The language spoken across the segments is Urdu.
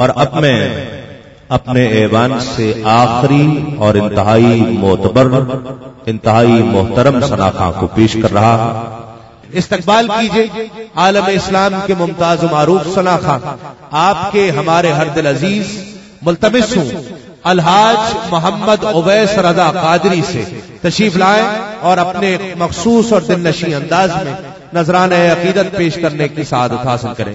اور اب میں اپنے ایوان سے آخری اور انتہائی معتبر انتہائی محترم شناخا کو پیش کر رہا استقبال کیجیے عالم اسلام کے ممتاز معروف شناخا آپ کے ہمارے ہر دل عزیز، ملتمس ہوں۔ الحاج محمد اویس رضا قادری سے تشریف لائیں اور اپنے مخصوص اور دل نشی انداز میں نذران عقیدت پیش کرنے کی سعادت حاصل کریں۔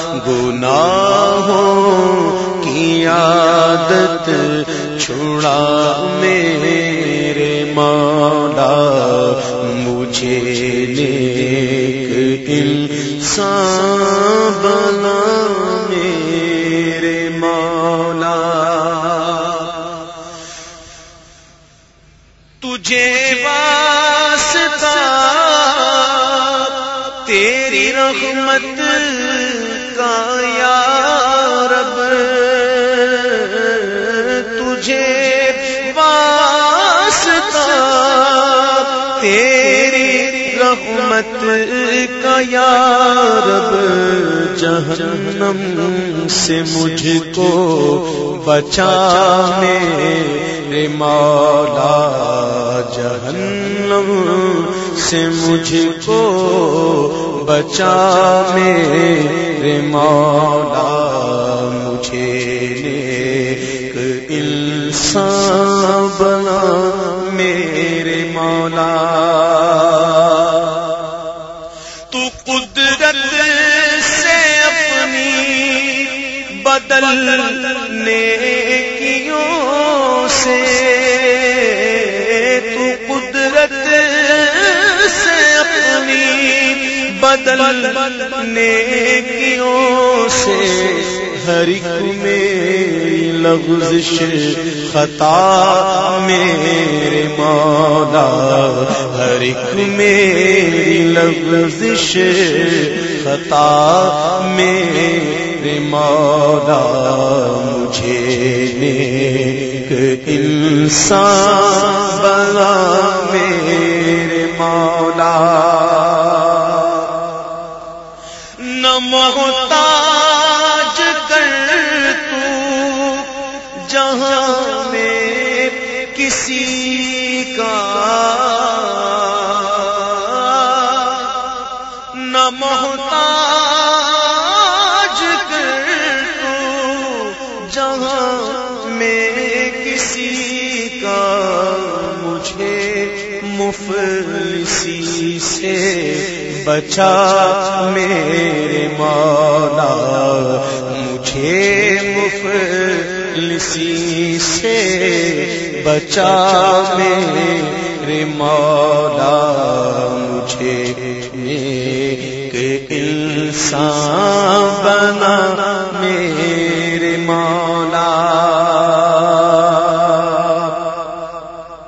گناہوں کی عادت چھڑا میرے مولا، مجھے نیک انسان بنا میرے مولا۔ تجھے واسطہ، تیری رحمت کا یا رب، تجھے واسطہ، تیری رحمت کا یا رب، جہنم سے مجھ کو بچا میرے مولا جہنم۔ سے مجھ کو بچا میرے مولا، مجھے نیک انسان بنا میرے مولا۔ تو قدرت سے اپنی بدلنے کیوں سے اپنی بدلنے کیوں سے ہر ایک میری لغزش خطا میرے مولا، ہر ایک میری لغزش خطا میرے مولا، مجھے نیک انسان بنا میرے مولا۔ کسی کا نہ محتاج کر تو جہاں میں کسی کا مجھے مفلسی سے بچا میرے مولا، مجھے مفلسی سے بچا میرے مولا مجھے ایک انسان بنا۔